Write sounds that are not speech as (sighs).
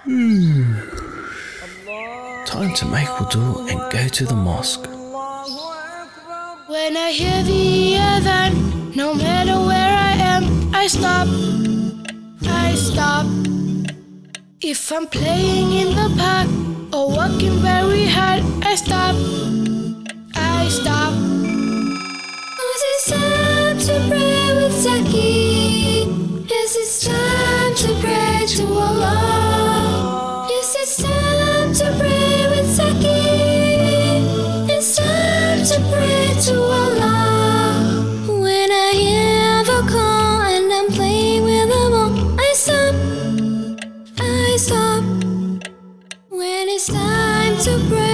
(sighs) Time to make wudu and go to the mosque. When I hear the adhan, no matter where I am, I stop. I stop. If I'm playing in the park, I when it's time to break?